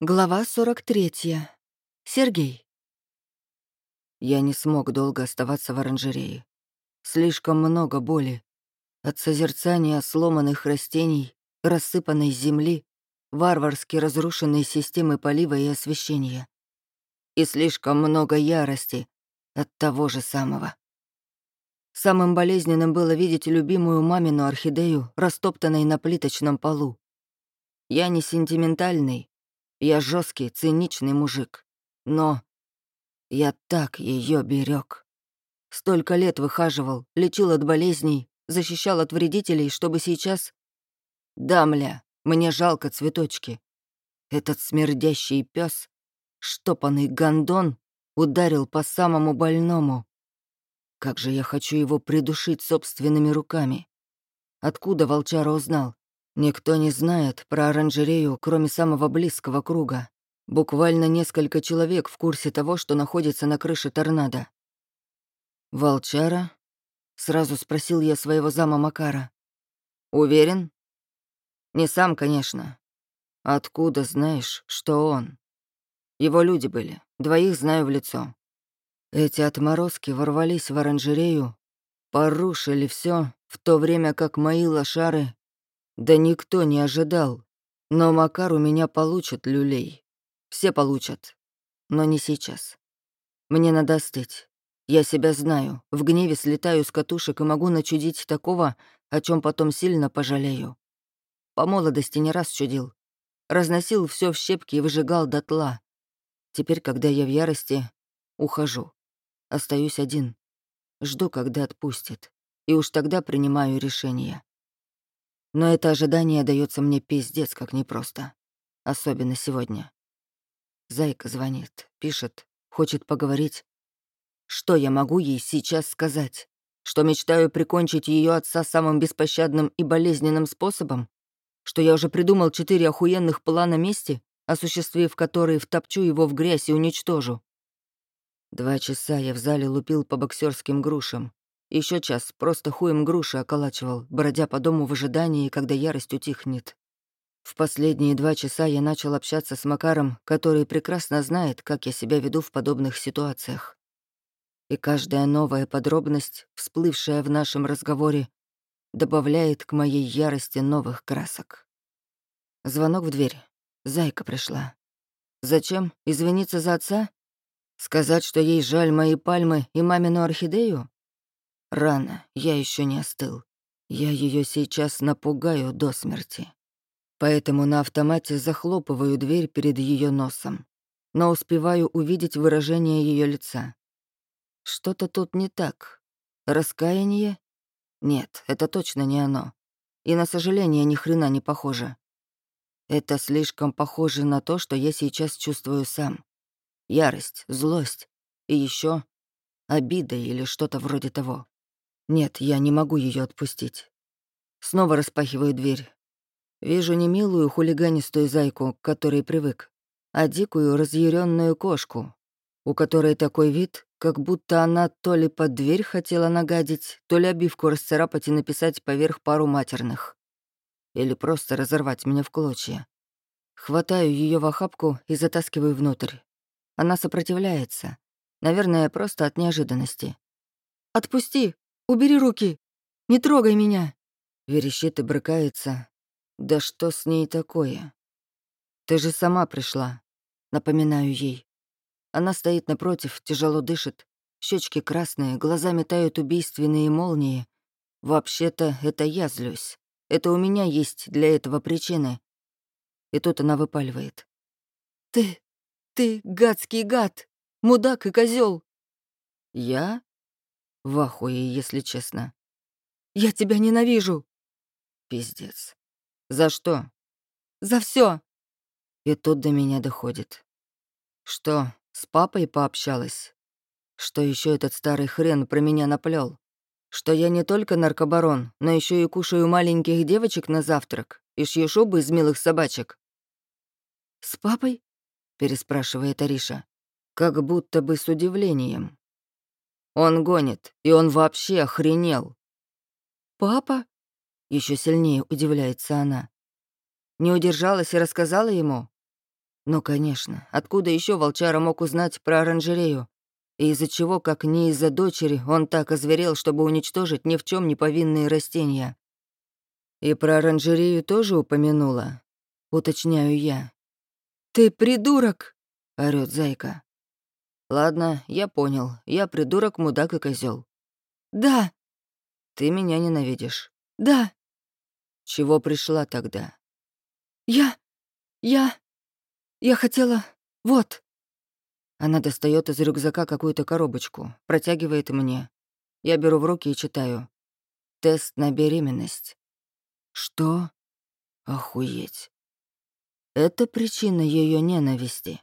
Глава 43. Сергей. Я не смог долго оставаться в оранжерее. Слишком много боли. От созерцания сломанных растений, рассыпанной земли, варварски разрушенной системы полива и освещения. И слишком много ярости от того же самого. Самым болезненным было видеть любимую мамину орхидею, растоптанной на плиточном полу. Я не сентиментальный, я жесткий, циничный мужик. Но я так ее берег. Столько лет выхаживал, лечил от болезней, защищал от вредителей, чтобы сейчас... Да, мля, мне жалко цветочки. Этот смердящий пес, штопанный гондон, ударил по самому больному. Как же я хочу его придушить собственными руками. Откуда волчара узнал? Никто не знает про оранжерею, кроме самого близкого круга. Буквально несколько человек в курсе того, что находится на крыше торнадо. «Волчара?» — сразу спросил я своего зама Макара. «Уверен?» «Не сам, конечно. Откуда знаешь, что он?» Его люди были, двоих знаю в лицо. Эти отморозки ворвались в оранжерею, порушили все, в то время как мои лошары да никто не ожидал. Но Макар у меня получит люлей. Все получат. Но не сейчас. Мне надо остыть. Я себя знаю. В гневе слетаю с катушек и могу начудить такого, о чем потом сильно пожалею. По молодости не раз чудил. Разносил все в щепки и выжигал дотла. Теперь, когда я в ярости, ухожу. Остаюсь один. Жду, когда отпустит. И уж тогда принимаю решение. Но это ожидание дается мне пиздец как непросто. Особенно сегодня. Зайка звонит, пишет, хочет поговорить. Что я могу ей сейчас сказать? Что мечтаю прикончить ее отца самым беспощадным и болезненным способом? Что я уже придумал четыре охуенных плана мести, осуществив которые втопчу его в грязь и уничтожу? Два часа я в зале лупил по боксерским грушам, еще час просто хуем груши околачивал, бродя по дому в ожидании, когда ярость утихнет. В последние два часа я начал общаться с Макаром, который прекрасно знает, как я себя веду в подобных ситуациях. И каждая новая подробность, всплывшая в нашем разговоре, добавляет к моей ярости новых красок. Звонок в дверь. Зайка пришла. Зачем? Извиниться за отца? Сказать, что ей жаль мои пальмы и мамину орхидею? Рано, я еще не остыл. Я ее сейчас напугаю до смерти. Поэтому на автомате захлопываю дверь перед ее носом, но успеваю увидеть выражение ее лица. Что-то тут не так. Раскаяние? Нет, это точно не оно. И на сожаление ни хрена не похоже. Это слишком похоже на то, что я сейчас чувствую сам. Ярость, злость и еще обида или что-то вроде того. Нет, я не могу ее отпустить. Снова распахиваю дверь. Вижу не милую хулиганистую зайку, к которой привык, а дикую разъяренную кошку, у которой такой вид, как будто она то ли под дверь хотела нагадить, то ли обивку расцарапать и написать поверх пару матерных. Или просто разорвать меня в клочья. Хватаю ее в охапку и затаскиваю внутрь. Она сопротивляется. Наверное, просто от неожиданности. «Отпусти!» Убери руки! Не трогай меня!» Верещит и брыкается. «Да что с ней такое?» «Ты же сама пришла», — напоминаю ей. Она стоит напротив, тяжело дышит, щечки красные, глаза метают убийственные молнии. Вообще-то это я злюсь. Это у меня есть для этого причины. И тут она выпаливает. «Ты, ты гадский гад, мудак и козел. «Я?» В ахуе, если честно. «Я тебя ненавижу!» Пиздец. «За что?» «За все. И тут до меня доходит. Что, с папой пообщалась? Что еще этот старый хрен про меня наплел? Что я не только наркобарон, но еще и кушаю маленьких девочек на завтрак и шью шубы из милых собачек. «С папой?» — переспрашивает Ариша. Как будто бы с удивлением. Он гонит, и он вообще охренел. «Папа?» — еще сильнее удивляется она. Не удержалась и рассказала ему. Ну, конечно, откуда еще волчара мог узнать про оранжерею? И из-за чего, как не из-за дочери, он так озверел, чтобы уничтожить ни в чем не повинные растения? И про оранжерею тоже упомянула, уточняю я. «Ты придурок!» — орёт зайка. «Ладно, я понял. Я придурок, мудак и козел. «Да, Ты меня ненавидишь. да, Чего пришла тогда? я... я... я хотела... вот». Она достает из рюкзака какую-то коробочку, протягивает мне. Я беру в руки и читаю. Тест на беременность. Что? Охуеть. Это причина ее ненависти.